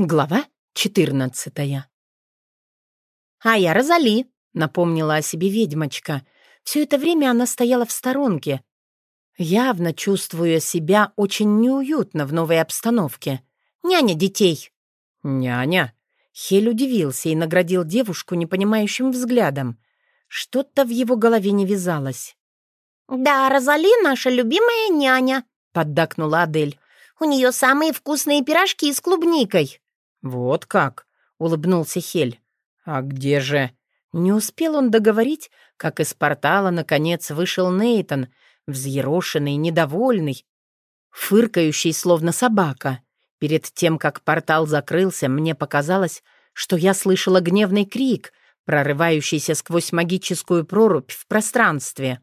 Глава 14 «А я Розали», — напомнила о себе ведьмочка. Все это время она стояла в сторонке, явно чувствуя себя очень неуютно в новой обстановке. «Няня детей». «Няня?» Хель удивился и наградил девушку непонимающим взглядом. Что-то в его голове не вязалось. «Да, Розали наша любимая няня», — поддакнула Адель. «У нее самые вкусные пирожки с клубникой». «Вот как?» — улыбнулся Хель. «А где же...» Не успел он договорить, как из портала, наконец, вышел Нейтон, взъерошенный, недовольный, фыркающий, словно собака. Перед тем, как портал закрылся, мне показалось, что я слышала гневный крик, прорывающийся сквозь магическую прорубь в пространстве.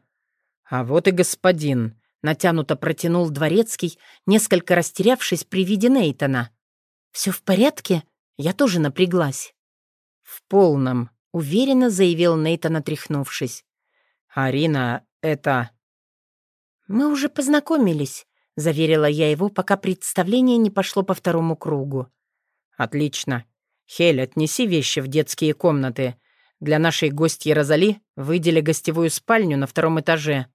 «А вот и господин», — натянуто протянул дворецкий, несколько растерявшись при виде Нейтона. «Все в порядке?» Я тоже напряглась. «В полном», — уверенно заявил Нейтан, отряхнувшись. «Арина, это...» «Мы уже познакомились», — заверила я его, пока представление не пошло по второму кругу. «Отлично. Хель, отнеси вещи в детские комнаты. Для нашей гостьи Розали выдели гостевую спальню на втором этаже».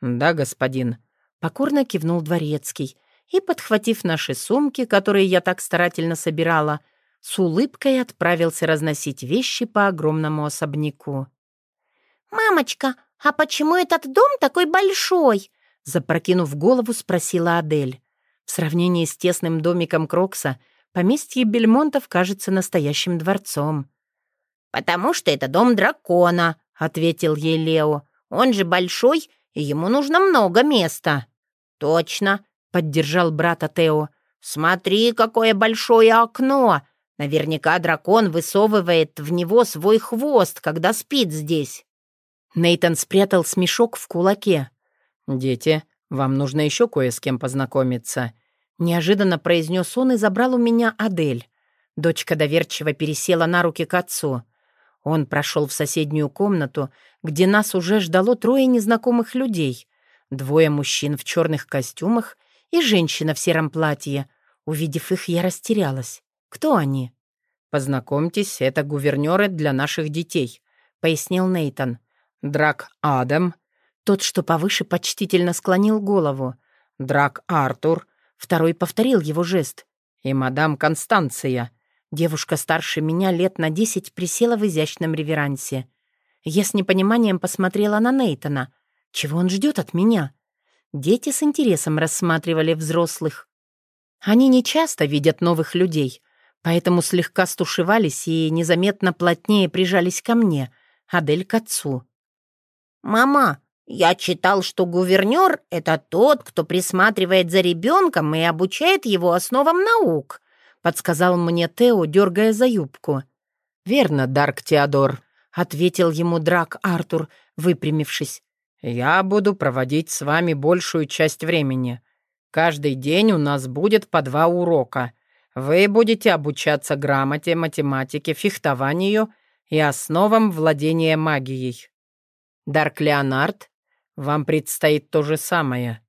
«Да, господин», — покорно кивнул дворецкий, и, подхватив наши сумки, которые я так старательно собирала, с улыбкой отправился разносить вещи по огромному особняку. «Мамочка, а почему этот дом такой большой?» Запрокинув голову, спросила Адель. В сравнении с тесным домиком Крокса, поместье Бельмонтов кажется настоящим дворцом. «Потому что это дом дракона», — ответил ей Лео. «Он же большой, и ему нужно много места». «Точно. — поддержал брата Тео. «Смотри, какое большое окно! Наверняка дракон высовывает в него свой хвост, когда спит здесь». Нейтан спрятал смешок в кулаке. «Дети, вам нужно еще кое с кем познакомиться», — неожиданно произнес он и забрал у меня Адель. Дочка доверчиво пересела на руки к отцу. Он прошел в соседнюю комнату, где нас уже ждало трое незнакомых людей. Двое мужчин в черных костюмах и женщина в сером платье. Увидев их, я растерялась. Кто они? «Познакомьтесь, это гувернеры для наших детей», — пояснил Нейтон. «Драк Адам». Тот, что повыше, почтительно склонил голову. «Драк Артур». Второй повторил его жест. «И мадам Констанция». Девушка старше меня лет на десять присела в изящном реверансе. Я с непониманием посмотрела на Нейтона. Чего он ждет от меня? Дети с интересом рассматривали взрослых. Они не часто видят новых людей, поэтому слегка стушевались и незаметно плотнее прижались ко мне, Адель к отцу. «Мама, я читал, что гувернер — это тот, кто присматривает за ребенком и обучает его основам наук», — подсказал мне Тео, дергая за юбку. «Верно, Дарк Теодор», — ответил ему Драк Артур, выпрямившись. Я буду проводить с вами большую часть времени. Каждый день у нас будет по два урока. Вы будете обучаться грамоте, математике, фехтованию и основам владения магией. Дарк Леонард, вам предстоит то же самое».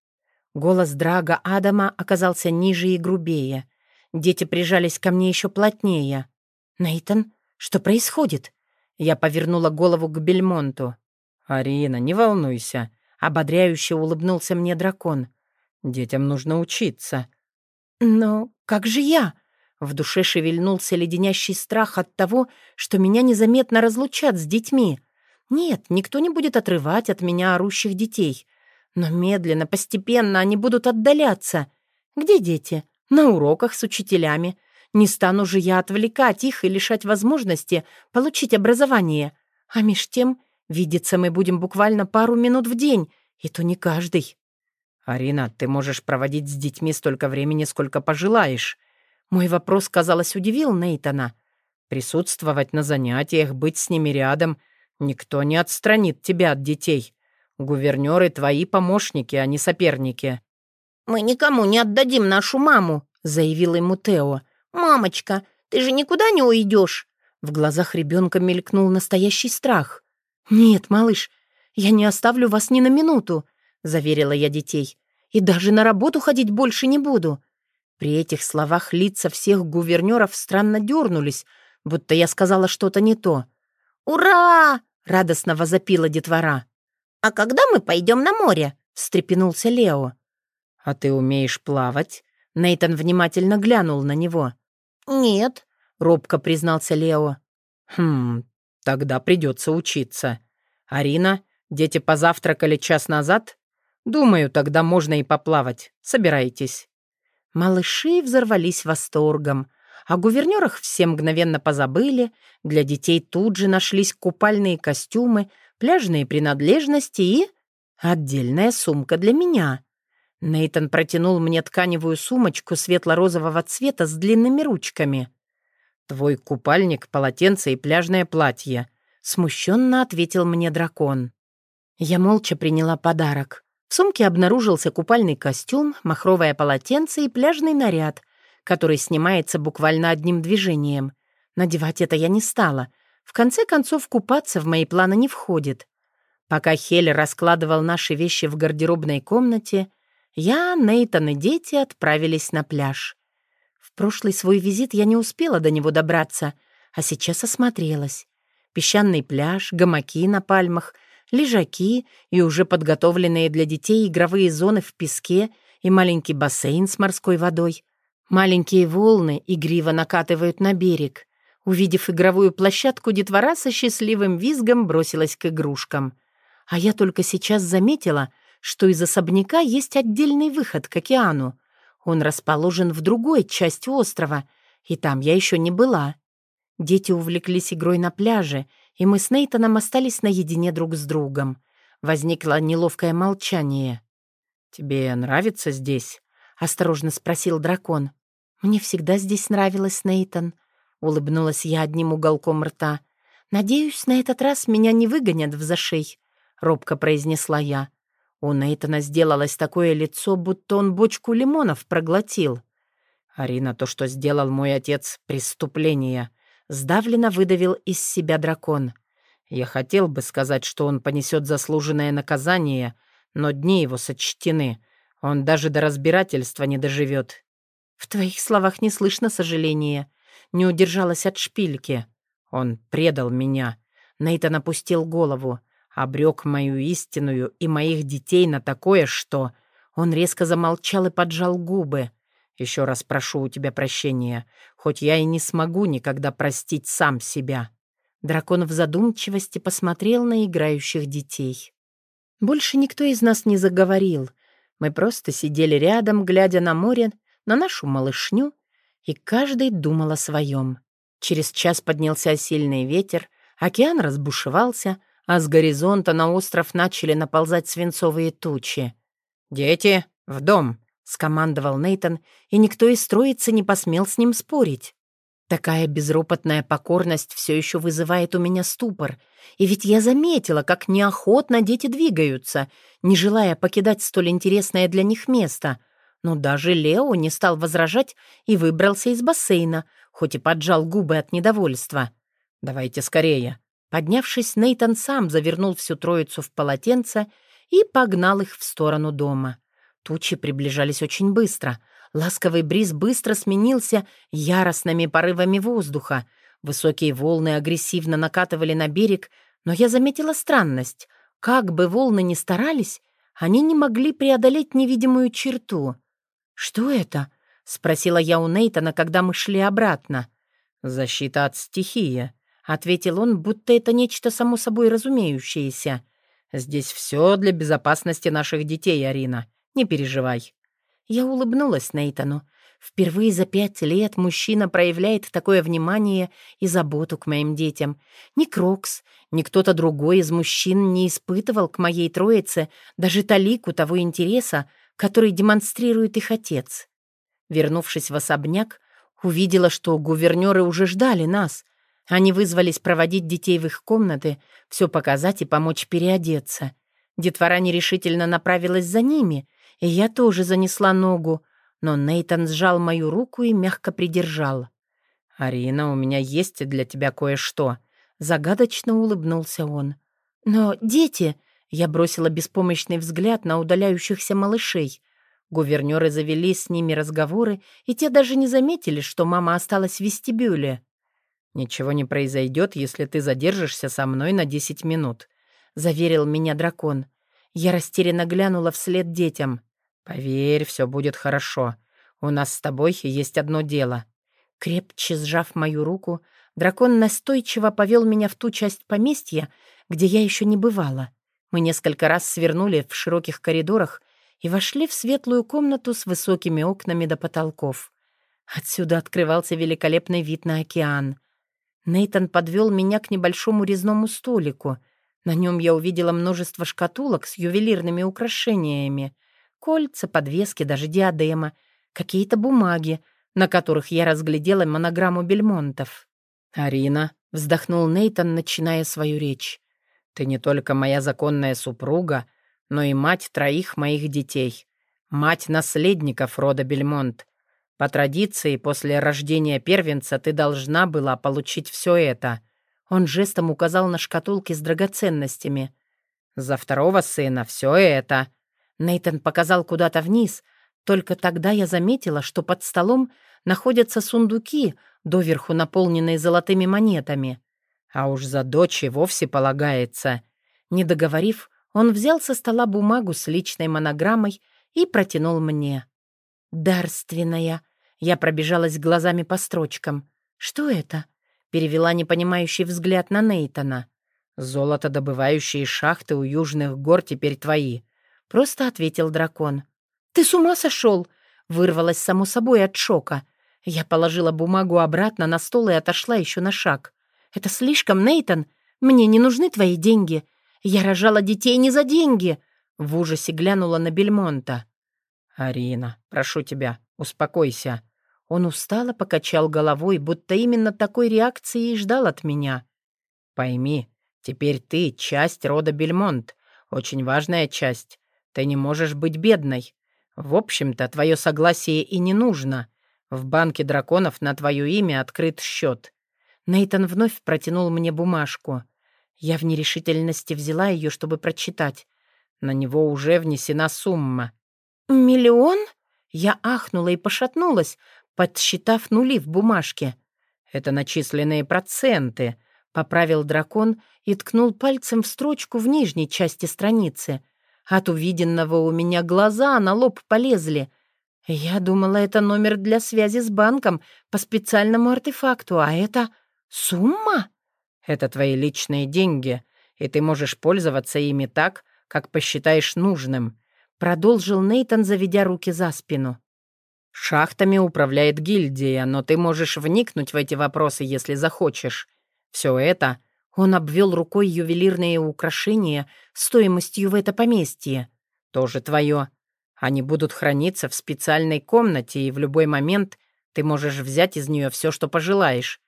Голос Драга Адама оказался ниже и грубее. Дети прижались ко мне еще плотнее. «Нейтан, что происходит?» Я повернула голову к Бельмонту. «Арина, не волнуйся», — ободряюще улыбнулся мне дракон. «Детям нужно учиться». «Но как же я?» В душе шевельнулся леденящий страх от того, что меня незаметно разлучат с детьми. Нет, никто не будет отрывать от меня орущих детей. Но медленно, постепенно они будут отдаляться. Где дети? На уроках с учителями. Не стану же я отвлекать их и лишать возможности получить образование. А меж тем Видеться мы будем буквально пару минут в день, и то не каждый. «Арина, ты можешь проводить с детьми столько времени, сколько пожелаешь». Мой вопрос, казалось, удивил Нейтана. «Присутствовать на занятиях, быть с ними рядом. Никто не отстранит тебя от детей. Гувернеры твои помощники, а не соперники». «Мы никому не отдадим нашу маму», — заявил ему Тео. «Мамочка, ты же никуда не уйдешь?» В глазах ребенка мелькнул настоящий страх. «Нет, малыш, я не оставлю вас ни на минуту», — заверила я детей. «И даже на работу ходить больше не буду». При этих словах лица всех гувернеров странно дернулись, будто я сказала что-то не то. «Ура!» — радостно возопила детвора. «А когда мы пойдем на море?» — встрепенулся Лео. «А ты умеешь плавать?» Нейтон внимательно глянул на него. «Нет», — робко признался Лео. «Хм, тогда придется учиться. Арина, дети позавтракали час назад? Думаю, тогда можно и поплавать. Собирайтесь». Малыши взорвались восторгом. О гувернерах все мгновенно позабыли, для детей тут же нашлись купальные костюмы, пляжные принадлежности и... отдельная сумка для меня. Нейтон протянул мне тканевую сумочку светло-розового цвета с длинными ручками. «Твой купальник, полотенце и пляжное платье», — смущенно ответил мне дракон. Я молча приняла подарок. В сумке обнаружился купальный костюм, махровое полотенце и пляжный наряд, который снимается буквально одним движением. Надевать это я не стала. В конце концов, купаться в мои планы не входит. Пока Хель раскладывал наши вещи в гардеробной комнате, я, Нейтан и дети отправились на пляж. Прошлый свой визит я не успела до него добраться, а сейчас осмотрелась. Песчаный пляж, гамаки на пальмах, лежаки и уже подготовленные для детей игровые зоны в песке и маленький бассейн с морской водой. Маленькие волны игриво накатывают на берег. Увидев игровую площадку, детвора со счастливым визгом бросилась к игрушкам. А я только сейчас заметила, что из особняка есть отдельный выход к океану. Он расположен в другой части острова, и там я еще не была. Дети увлеклись игрой на пляже, и мы с Нейтаном остались наедине друг с другом. Возникло неловкое молчание. «Тебе нравится здесь?» — осторожно спросил дракон. «Мне всегда здесь нравилось, Нейтан», — улыбнулась я одним уголком рта. «Надеюсь, на этот раз меня не выгонят в зашей», — робко произнесла я. У Нейтана сделалось такое лицо, будто он бочку лимонов проглотил. «Арина, то, что сделал мой отец, — преступление», — сдавленно выдавил из себя дракон. «Я хотел бы сказать, что он понесет заслуженное наказание, но дни его сочтены. Он даже до разбирательства не доживет». «В твоих словах не слышно сожаления. Не удержалась от шпильки. Он предал меня». Нейтан опустил голову обрек мою истинную и моих детей на такое, что...» Он резко замолчал и поджал губы. «Еще раз прошу у тебя прощения, хоть я и не смогу никогда простить сам себя». Дракон в задумчивости посмотрел на играющих детей. Больше никто из нас не заговорил. Мы просто сидели рядом, глядя на море, на нашу малышню, и каждый думал о своем. Через час поднялся сильный ветер, океан разбушевался, а с горизонта на остров начали наползать свинцовые тучи. «Дети, в дом!» — скомандовал Нейтон, и никто из троицы не посмел с ним спорить. Такая безропотная покорность все еще вызывает у меня ступор. И ведь я заметила, как неохотно дети двигаются, не желая покидать столь интересное для них место. Но даже Лео не стал возражать и выбрался из бассейна, хоть и поджал губы от недовольства. «Давайте скорее», Поднявшись, Нейтан сам завернул всю троицу в полотенце и погнал их в сторону дома. Тучи приближались очень быстро. Ласковый бриз быстро сменился яростными порывами воздуха. Высокие волны агрессивно накатывали на берег, но я заметила странность. Как бы волны ни старались, они не могли преодолеть невидимую черту. «Что это?» — спросила я у Нейтана, когда мы шли обратно. «Защита от стихии», ответил он, будто это нечто само собой разумеющееся. «Здесь все для безопасности наших детей, Арина. Не переживай». Я улыбнулась Нейтану. Впервые за пять лет мужчина проявляет такое внимание и заботу к моим детям. Ни Крокс, ни кто-то другой из мужчин не испытывал к моей троице даже талику того интереса, который демонстрирует их отец. Вернувшись в особняк, увидела, что гувернеры уже ждали нас, они вызвались проводить детей в их комнаты, все показать и помочь переодеться. Детвора нерешительно направилась за ними, и я тоже занесла ногу, но Нейтан сжал мою руку и мягко придержал. «Арина, у меня есть для тебя кое-что», — загадочно улыбнулся он. «Но дети...» — я бросила беспомощный взгляд на удаляющихся малышей. Гувернеры завели с ними разговоры, и те даже не заметили, что мама осталась в вестибюле. «Ничего не произойдет, если ты задержишься со мной на десять минут», — заверил меня дракон. Я растерянно глянула вслед детям. «Поверь, все будет хорошо. У нас с тобой есть одно дело». Крепче сжав мою руку, дракон настойчиво повел меня в ту часть поместья, где я еще не бывала. Мы несколько раз свернули в широких коридорах и вошли в светлую комнату с высокими окнами до потолков. Отсюда открывался великолепный вид на океан. Нейтон подвел меня к небольшому резному столику. На нем я увидела множество шкатулок с ювелирными украшениями. Кольца, подвески, даже диадема, какие-то бумаги, на которых я разглядела монограмму Бельмонтов. «Арина», — вздохнул Нейтон, начиная свою речь, «ты не только моя законная супруга, но и мать троих моих детей, мать наследников рода Бельмонт. По традиции, после рождения первенца ты должна была получить все это». Он жестом указал на шкатулки с драгоценностями. «За второго сына все это». Нейтон показал куда-то вниз. Только тогда я заметила, что под столом находятся сундуки, доверху наполненные золотыми монетами. А уж за дочь и вовсе полагается. Не договорив, он взял со стола бумагу с личной монограммой и протянул мне. «Дарственная». Я пробежалась глазами по строчкам. «Что это?» Перевела непонимающий взгляд на Нейтона. «Золотодобывающие шахты у южных гор теперь твои», — просто ответил дракон. «Ты с ума сошел?» Вырвалась само собой от шока. Я положила бумагу обратно на стол и отошла еще на шаг. «Это слишком, Нейтон. Мне не нужны твои деньги. Я рожала детей не за деньги!» В ужасе глянула на Бельмонта. «Арина, прошу тебя, успокойся». Он устало покачал головой, будто именно такой реакции и ждал от меня. «Пойми, теперь ты часть рода Бельмонт, очень важная часть. Ты не можешь быть бедной. В общем-то, твое согласие и не нужно. В банке драконов на твое имя открыт счет». Нейтан вновь протянул мне бумажку. Я в нерешительности взяла ее, чтобы прочитать. На него уже внесена сумма. «Миллион?» Я ахнула и пошатнулась, подсчитав нули в бумажке. «Это начисленные проценты», — поправил дракон и ткнул пальцем в строчку в нижней части страницы. От увиденного у меня глаза на лоб полезли. Я думала, это номер для связи с банком по специальному артефакту, а это сумма? Это твои личные деньги, и ты можешь пользоваться ими так, как посчитаешь нужным», — продолжил Нейтон, заведя руки за спину. «Шахтами управляет гильдия, но ты можешь вникнуть в эти вопросы, если захочешь. Все это...» Он обвел рукой ювелирные украшения стоимостью в это поместье. «Тоже твое. Они будут храниться в специальной комнате, и в любой момент ты можешь взять из нее все, что пожелаешь.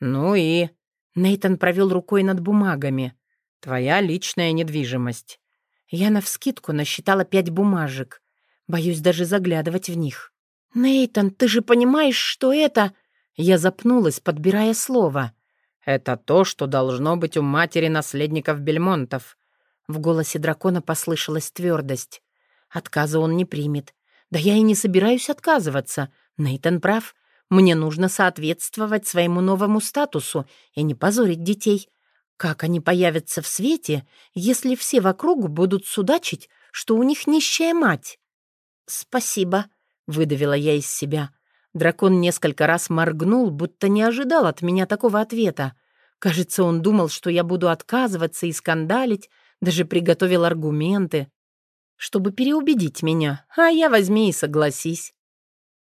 Ну и Нейтон провел рукой над бумагами. «Твоя личная недвижимость». Я навскидку насчитала пять бумажек. Боюсь даже заглядывать в них. «Нейтан, ты же понимаешь, что это...» Я запнулась, подбирая слово. «Это то, что должно быть у матери наследников Бельмонтов». В голосе дракона послышалась твердость. Отказа он не примет. Да я и не собираюсь отказываться. Нейтан прав. Мне нужно соответствовать своему новому статусу и не позорить детей. Как они появятся в свете, если все вокруг будут судачить, что у них нищая мать? «Спасибо», — выдавила я из себя. Дракон несколько раз моргнул, будто не ожидал от меня такого ответа. Кажется, он думал, что я буду отказываться и скандалить, даже приготовил аргументы, чтобы переубедить меня, а я возьми и согласись.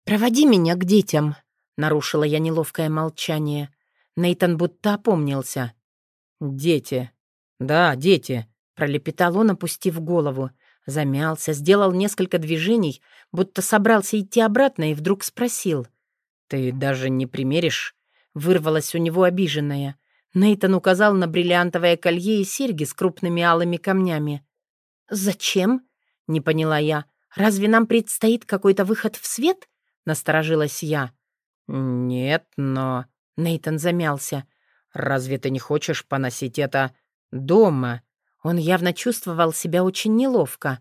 «Проводи меня к детям», Нарушила я неловкое молчание. Нейтан будто опомнился. «Дети. Да, дети», — пролепетал он, опустив голову. Замялся, сделал несколько движений, будто собрался идти обратно и вдруг спросил. «Ты даже не примеришь?» Вырвалась у него обиженная. Нейтан указал на бриллиантовое колье и серьги с крупными алыми камнями. «Зачем?» — не поняла я. «Разве нам предстоит какой-то выход в свет?» — насторожилась я. «Нет, но...» — Нейтон замялся. «Разве ты не хочешь поносить это дома?» Он явно чувствовал себя очень неловко.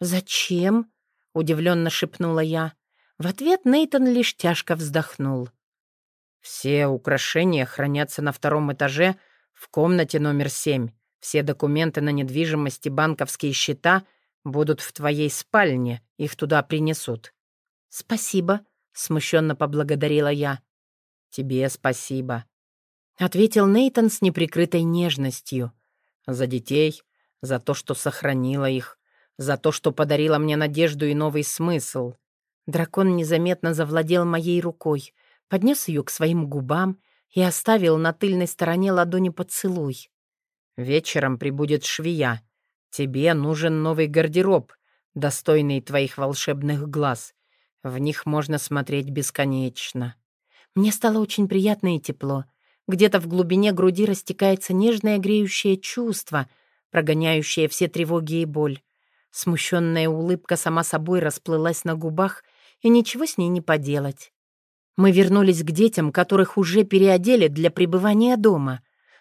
«Зачем?» удивленно шепнула я. В ответ Нейтон лишь тяжко вздохнул. «Все украшения хранятся на втором этаже в комнате номер семь. Все документы на недвижимость и банковские счета будут в твоей спальне, их туда принесут». «Спасибо», — смущенно поблагодарила я. «Тебе спасибо», — ответил Нейтон с неприкрытой нежностью. «За детей, за то, что сохранила их, за то, что подарила мне надежду и новый смысл». Дракон незаметно завладел моей рукой, поднес ее к своим губам и оставил на тыльной стороне ладони поцелуй. «Вечером прибудет швея. Тебе нужен новый гардероб, достойный твоих волшебных глаз. В них можно смотреть бесконечно». Мне стало очень приятно и тепло. Где-то в глубине груди растекается нежное греющее чувство, прогоняющее все тревоги и боль. Смущенная улыбка сама собой расплылась на губах, и ничего с ней не поделать. Мы вернулись к детям, которых уже переодели для пребывания дома.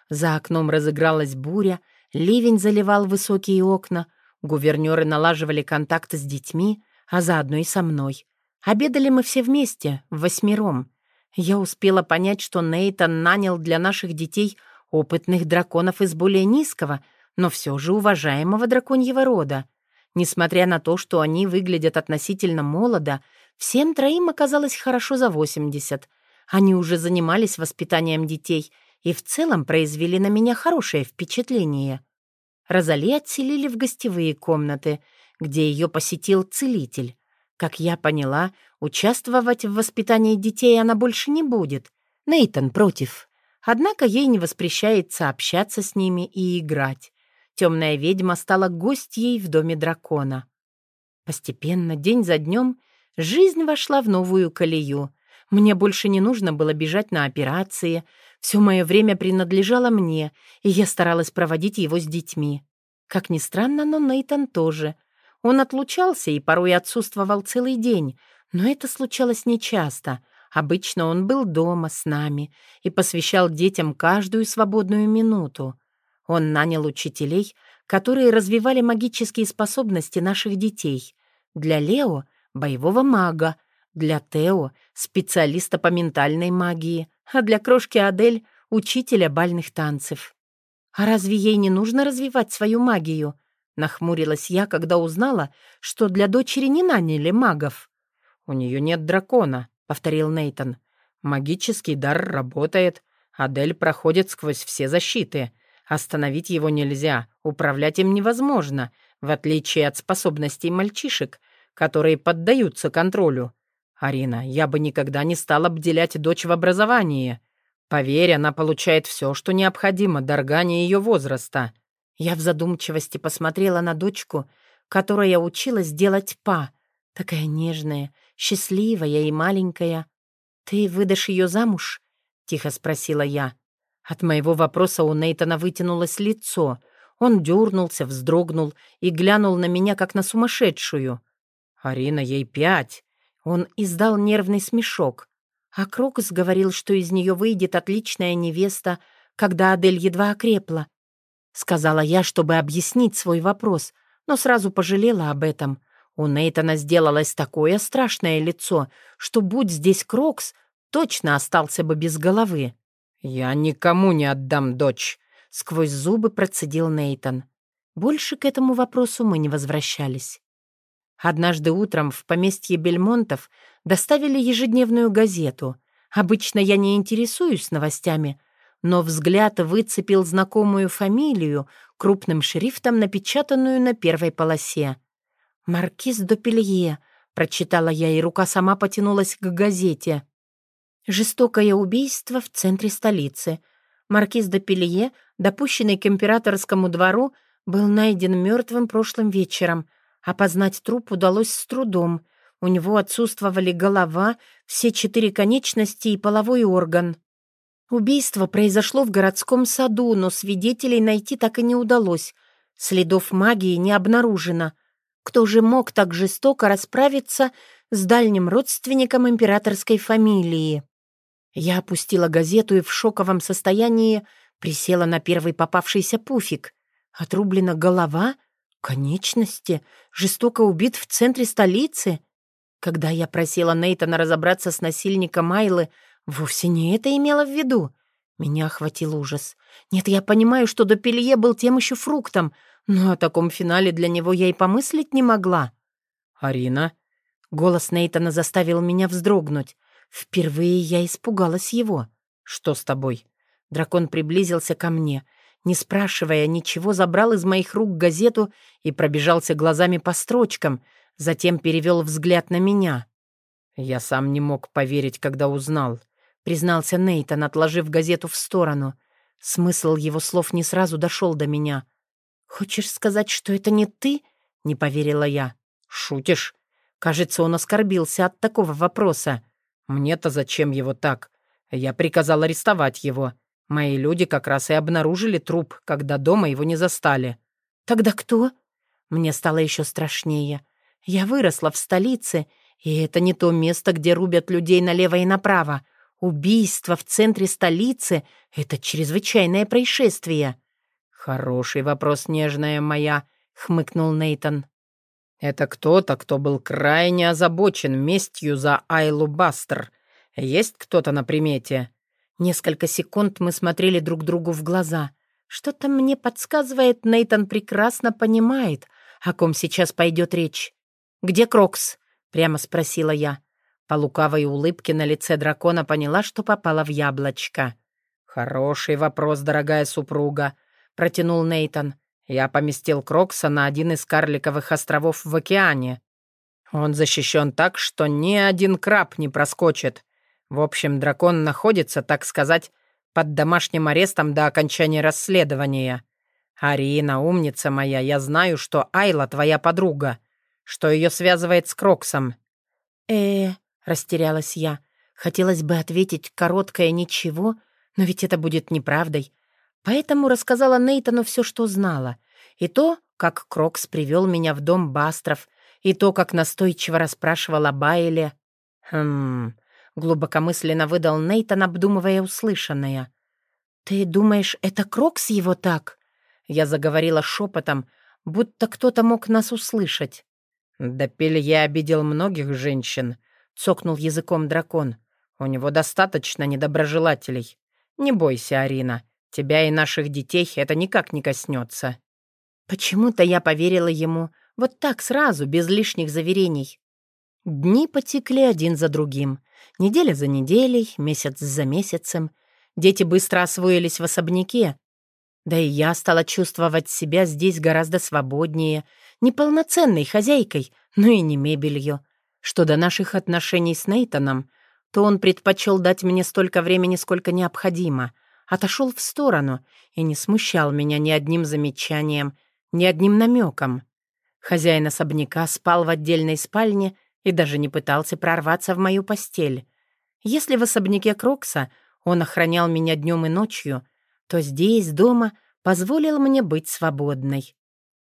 За окном разыгралась буря, ливень заливал высокие окна, гувернеры налаживали контакт с детьми, а заодно и со мной. Обедали мы все вместе, восьмером. Я успела понять, что Нейтан нанял для наших детей опытных драконов из более низкого, но все же уважаемого драконьего рода. Несмотря на то, что они выглядят относительно молодо, всем троим оказалось хорошо за 80. Они уже занимались воспитанием детей и в целом произвели на меня хорошее впечатление. Розали отселили в гостевые комнаты, где ее посетил целитель. Как я поняла, участвовать в воспитании детей она больше не будет. Нейтон против. Однако ей не воспрещается общаться с ними и играть. Темная ведьма стала гостьей в доме дракона. Постепенно, день за днем, жизнь вошла в новую колею. Мне больше не нужно было бежать на операции. Все мое время принадлежало мне, и я старалась проводить его с детьми. Как ни странно, но Нейтан тоже — он отлучался и порой отсутствовал целый день, но это случалось нечасто. Обычно он был дома с нами и посвящал детям каждую свободную минуту. Он нанял учителей, которые развивали магические способности наших детей. Для Лео — боевого мага, для Тео — специалиста по ментальной магии, а для крошки Адель — учителя бальных танцев. А разве ей не нужно развивать свою магию — Нахмурилась я, когда узнала, что для дочери не наняли магов. «У нее нет дракона», — повторил Нейтон. «Магический дар работает. Адель проходит сквозь все защиты. Остановить его нельзя, управлять им невозможно, в отличие от способностей мальчишек, которые поддаются контролю. Арина, я бы никогда не стала обделять дочь в образовании. Поверь, она получает все, что необходимо Даргане ее возраста». Я в задумчивости посмотрела на дочку, которая училась делать па. Такая нежная, счастливая и маленькая. «Ты выдашь ее замуж?» — тихо спросила я. От моего вопроса у Нейтана вытянулось лицо. Он дернулся, вздрогнул и глянул на меня, как на сумасшедшую. «Арина, ей пять!» Он издал нервный смешок. А Крокус говорил, что из нее выйдет отличная невеста, когда Адель едва окрепла. Сказала я, чтобы объяснить свой вопрос, но сразу пожалела об этом. У Нейтана сделалось такое страшное лицо, что, будь здесь Крокс, точно остался бы без головы. «Я никому не отдам дочь», — сквозь зубы процедил Нейтан. Больше к этому вопросу мы не возвращались. Однажды утром в поместье Бельмонтов доставили ежедневную газету. Обычно я не интересуюсь новостями, но взгляд выцепил знакомую фамилию, крупным шрифтом напечатанную на первой полосе. «Маркиз Допелье», — прочитала я, и рука сама потянулась к газете. «Жестокое убийство в центре столицы. Маркиз Допелье, допущенный к императорскому двору, был найден мертвым прошлым вечером. Опознать труп удалось с трудом. У него отсутствовали голова, все четыре конечности и половой орган». Убийство произошло в городском саду, но свидетелей найти так и не удалось. Следов магии не обнаружено. Кто же мог так жестоко расправиться с дальним родственником императорской фамилии? Я опустила газету и в шоковом состоянии присела на первый попавшийся пуфик. Отрублена голова, Конечности? Жестоко убит в центре столицы? Когда я просила Нейтана разобраться с насильником Айлы, вовсе не это имела в виду. Меня охватил ужас. Нет, я понимаю, что Допелье был тем еще фруктом, но о таком финале для него я и помыслить не могла. «Арина?» Голос Нейтана заставил меня вздрогнуть. Впервые я испугалась его. «Что с тобой?» Дракон приблизился ко мне. Не спрашивая ничего, забрал из моих рук газету и пробежался глазами по строчкам, затем перевел взгляд на меня. «Я сам не мог поверить, когда узнал», — признался Нейтан, отложив газету в сторону. Смысл его слов не сразу дошел до меня. «Хочешь сказать, что это не ты?» — не поверила я. «Шутишь?» Кажется, он оскорбился от такого вопроса. «Мне-то зачем его так? Я приказал арестовать его. Мои люди как раз и обнаружили труп, когда дома его не застали». «Тогда кто?» Мне стало еще страшнее. Я выросла в столице, и это не то место, где рубят людей налево и направо. Убийство в центре столицы — это чрезвычайное происшествие. «Хороший вопрос, нежная моя», — хмыкнул Нейтон. «Это кто-то, кто был крайне озабочен местью за Айлу Бастер. Есть кто-то на примете?» Несколько секунд мы смотрели друг другу в глаза. Что-то мне подсказывает, Нейтон прекрасно понимает, о ком сейчас пойдет речь. «Где Крокс?» — прямо спросила я. По лукавой улыбке на лице дракона поняла, что попала в яблочко. «Хороший вопрос, дорогая супруга», — протянул Нейтон. «Я поместил Крокса на один из карликовых островов в океане. Он защищен так, что ни один краб не проскочит. В общем, дракон находится, так сказать, под домашним арестом до окончания расследования. Арина, умница моя, я знаю, что Айла твоя подруга, что ее связывает с Кроксом». «Э-э», растерялась я. Хотелось бы ответить короткое «ничего», но ведь это будет неправдой. Поэтому рассказала Нейтану все, что знала. И то, как Крокс привел меня в дом Бастров, и то, как настойчиво расспрашивал о Байле. «Хм...» Глубокомысленно выдал Нейтан, обдумывая услышанное. «Ты думаешь, это Крокс его так?» Я заговорила шепотом, будто кто-то мог нас услышать. «Да Пелье обидел многих женщин», — цокнул языком дракон. «У него достаточно недоброжелателей. Не бойся, Арина, тебя и наших детей это никак не коснется». Почему-то я поверила ему, вот так сразу, без лишних заверений. Дни потекли один за другим. Неделя за неделей, месяц за месяцем. Дети быстро освоились в особняке. Да и я стала чувствовать себя здесь гораздо свободнее, не полноценной хозяйкой, но и не мебелью. Что до наших отношений с Нейтаном, то он предпочел дать мне столько времени, сколько необходимо, отошел в сторону и не смущал меня ни одним замечанием, ни одним намеком. Хозяин особняка спал в отдельной спальне — и даже не пытался прорваться в мою постель. Если в особняке Крокса он охранял меня днем и ночью, то здесь, дома, позволил мне быть свободной.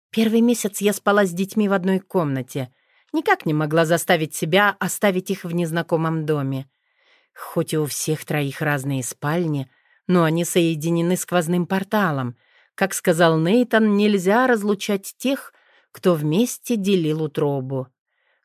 Первый месяц я спала с детьми в одной комнате. Никак не могла заставить себя оставить их в незнакомом доме. Хоть и у всех троих разные спальни, но они соединены сквозным порталом. Как сказал Нейтан, нельзя разлучать тех, кто вместе делил утробу.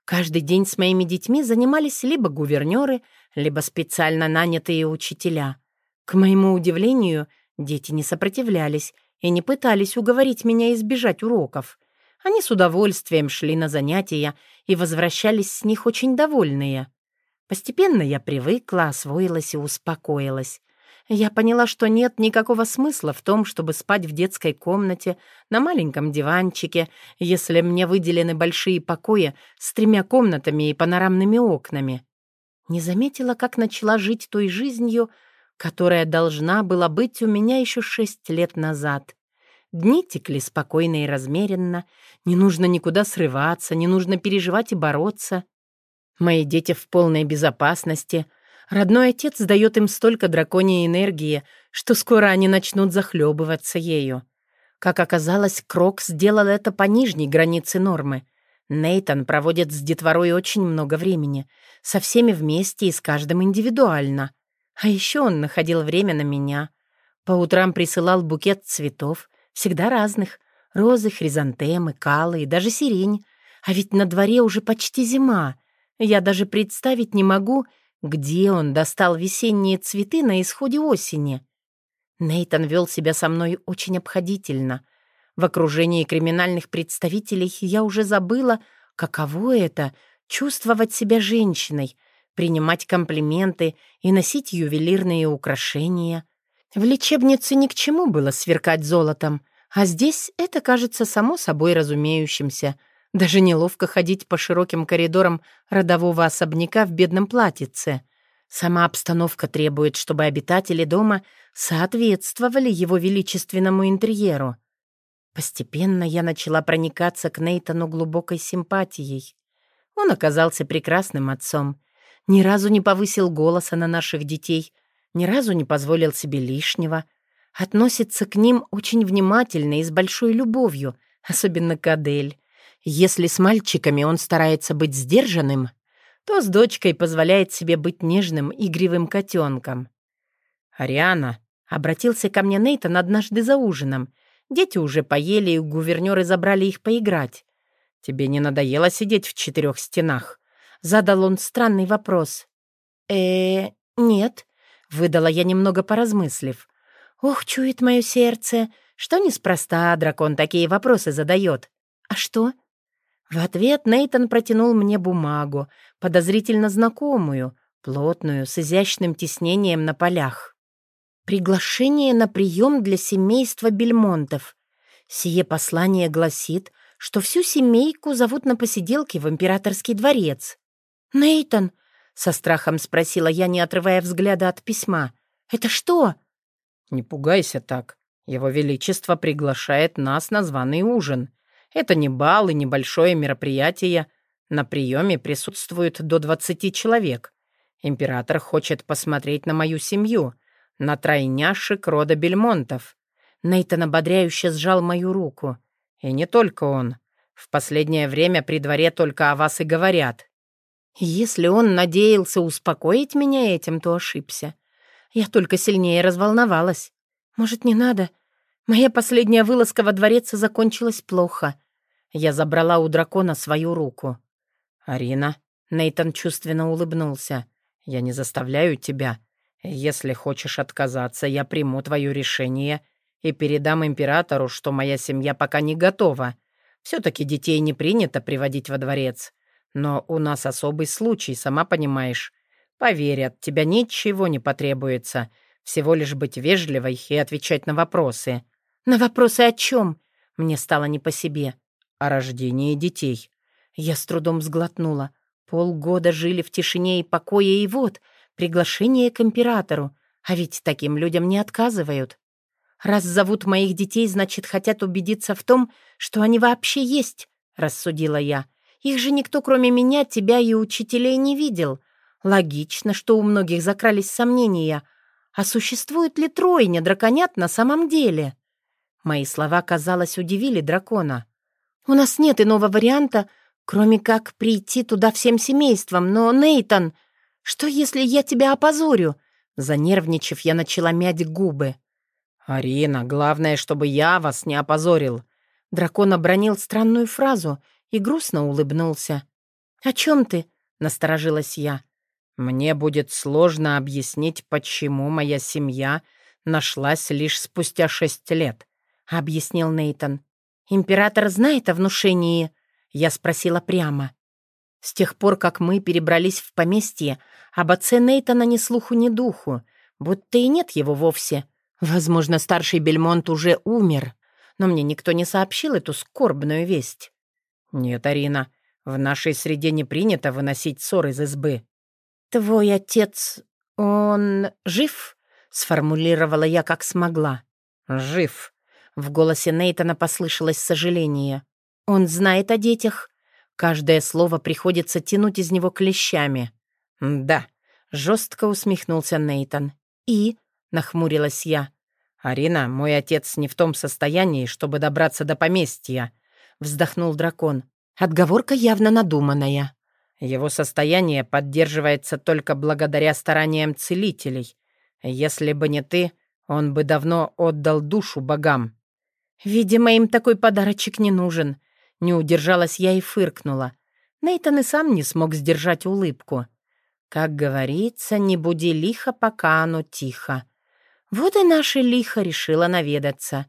Каждый день с моими детьми занимались либо гувернеры, либо специально нанятые учителя. К моему удивлению, дети не сопротивлялись и не пытались уговорить меня избежать уроков. Они с удовольствием шли на занятия и возвращались с них очень довольные. Постепенно я привыкла, освоилась и успокоилась. Я поняла, что нет никакого смысла в том, чтобы спать в детской комнате, на маленьком диванчике, если мне выделены большие покои с тремя комнатами и панорамными окнами. Не заметила, как начала жить той жизнью, которая должна была быть у меня еще шесть лет назад. Дни текли спокойно и размеренно, не нужно никуда срываться, не нужно переживать и бороться. Мои дети в полной безопасности — Родной отец дает им столько драконьей энергии, что скоро они начнут захлебываться ею. Как оказалось, Крок сделал это по нижней границе нормы. Нейтан проводит с детворой очень много времени, со всеми вместе и с каждым индивидуально. А еще он находил время на меня. По утрам присылал букет цветов, всегда разных, Розы, хризантемы, калы и даже сирень. А ведь на дворе уже почти зима. Я даже представить не могу, где он достал весенние цветы на исходе осени. Нейтан вел себя со мной очень обходительно. В окружении криминальных представителей я уже забыла, каково это — чувствовать себя женщиной, принимать комплименты и носить ювелирные украшения. В лечебнице ни к чему было сверкать золотом, а здесь это кажется само собой разумеющимся. Даже неловко ходить по широким коридорам родового особняка в бедном платьице. Сама обстановка требует, чтобы обитатели дома соответствовали его величественному интерьеру. Постепенно я начала проникаться к Нейтану глубокой симпатией. Он оказался прекрасным отцом. Ни разу не повысил голоса на наших детей, ни разу не позволил себе лишнего. Относится к ним очень внимательно и с большой любовью, особенно к Адель. Если с мальчиками он старается быть сдержанным, то с дочкой позволяет себе быть нежным, игривым котенком. «Ариана», — обратился ко мне Нейтан однажды за ужином. Дети уже поели, и гувернеры забрали их поиграть. «Тебе не надоело сидеть в четырех стенах?» Задал он странный вопрос. э нет», — выдала я немного поразмыслив. «Ох, чует мое сердце, что неспроста дракон такие вопросы задает. А что?» В ответ Нейтон протянул мне бумагу, подозрительно знакомую, плотную, с изящным тиснением на полях. Приглашение на прием для семейства Бельмонтов. Сие послание гласит, что всю семейку зовут на посиделки в императорский дворец. Нейтон, со страхом спросила я, не отрывая взгляда от письма. «Это что?» «Не пугайся так. Его Величество приглашает нас на званый ужин. Это не бал и небольшое мероприятие. На приеме присутствует до двадцати человек. Император хочет посмотреть на мою семью, на тройняшек рода Бельмонтов. Нейтан ободряюще сжал мою руку. И не только он. В последнее время при дворе только о вас и говорят. Если он надеялся успокоить меня этим, то ошибся. Я только сильнее разволновалась. Может, не надо? Моя последняя вылазка во дворец закончилась плохо. Я забрала у дракона свою руку. «Арина», — Нейтан чувственно улыбнулся, — «я не заставляю тебя. Если хочешь отказаться, я приму твое решение и передам императору, что моя семья пока не готова. Все-таки детей не принято приводить во дворец. Но у нас особый случай, сама понимаешь. Поверь, от тебя ничего не потребуется. Всего лишь быть вежливой и отвечать на вопросы. «На вопросы о чем?» Мне стало не по себе. «О рождении детей». Я с трудом сглотнула. Полгода жили в тишине и покое, и вот приглашение к императору. А ведь таким людям не отказывают. Раз зовут моих детей, значит, хотят убедиться в том, что они вообще есть, рассудила я. Их же никто, кроме меня, тебя и учителей не видел. Логично, что у многих закрались сомнения. А существует ли тройня драконят на самом деле? Мои слова, казалось, удивили дракона. «У нас нет иного варианта, кроме как прийти туда всем семейством, но, Нейтан, что если я тебя опозорю?» Занервничав, я начала мять губы. «Арина, главное, чтобы я вас не опозорил». Дракон обронил странную фразу и грустно улыбнулся. «О чем ты?» — насторожилась я. «Мне будет сложно объяснить, почему моя семья нашлась лишь спустя шесть лет. — объяснил Нейтон. «Император знает о внушении?» Я спросила прямо. С тех пор, как мы перебрались в поместье, об отце Нейтона ни слуху, ни духу, будто и нет его вовсе. Возможно, старший Бельмонт уже умер, но мне никто не сообщил эту скорбную весть. «Нет, Арина, в нашей среде не принято выносить ссор из избы». «Твой отец, он жив?» — сформулировала я как смогла. «Жив», в голосе Нейтана послышалось сожаление. «Он знает о детях?» Каждое слово приходится тянуть из него клещами. «Да», — жестко усмехнулся Нейтан. «И?» — нахмурилась я. «Арина, мой отец не в том состоянии, чтобы добраться до поместья», — вздохнул дракон. Отговорка явно надуманная. Его состояние поддерживается только благодаря стараниям целителей. Если бы не ты, он бы давно отдал душу богам. Видимо, им такой подарочек не нужен. Не удержалась я и фыркнула. Нейтан и сам не смог сдержать улыбку. Как говорится, не буди лихо, пока оно тихо. Вот и наша лихо решила наведаться.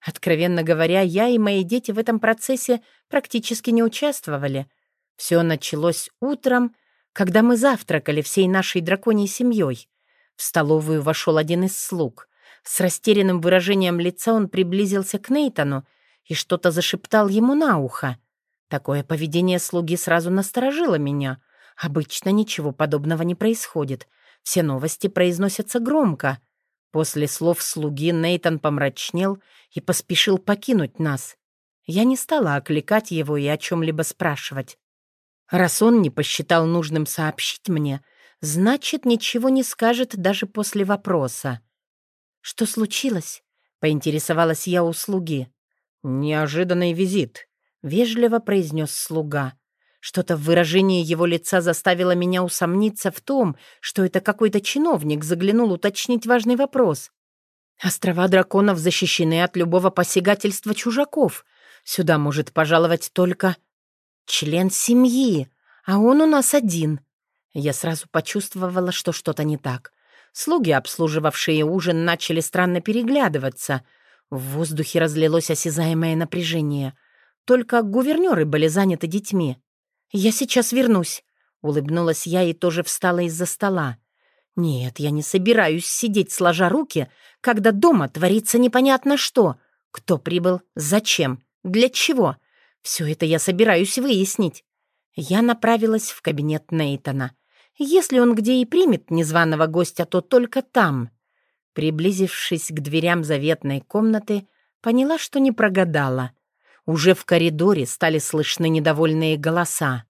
Откровенно говоря, я и мои дети в этом процессе практически не участвовали. Все началось утром, когда мы завтракали всей нашей драконьей семьей. В столовую вошел один из слуг. С растерянным выражением лица он приблизился к Нейтану и что-то зашептал ему на ухо. Такое поведение слуги сразу насторожило меня. Обычно ничего подобного не происходит. Все новости произносятся громко. После слов слуги Нейтан помрачнел и поспешил покинуть нас. Я не стала окликать его и о чем-либо спрашивать. Раз он не посчитал нужным сообщить мне, значит, ничего не скажет даже после вопроса. «Что случилось?» — поинтересовалась я у слуги. «Неожиданный визит», — вежливо произнес слуга. Что-то в выражении его лица заставило меня усомниться в том, что это какой-то чиновник заглянул уточнить важный вопрос. Острова драконов защищены от любого посягательства чужаков. Сюда может пожаловать только член семьи, а он у нас один. Я сразу почувствовала, что что-то не так. Слуги, обслуживавшие ужин, начали странно переглядываться. В воздухе разлилось осязаемое напряжение. Только гувернеры были заняты детьми. «Я сейчас вернусь», — улыбнулась я и тоже встала из-за стола. «Нет, я не собираюсь сидеть сложа руки, когда дома творится непонятно что. Кто прибыл, зачем, для чего. Все это я собираюсь выяснить». Я направилась в кабинет Нейтона. Если он где и примет незваного гостя, то только там. Приблизившись к дверям заветной комнаты, поняла, что не прогадала. Уже в коридоре стали слышны недовольные голоса.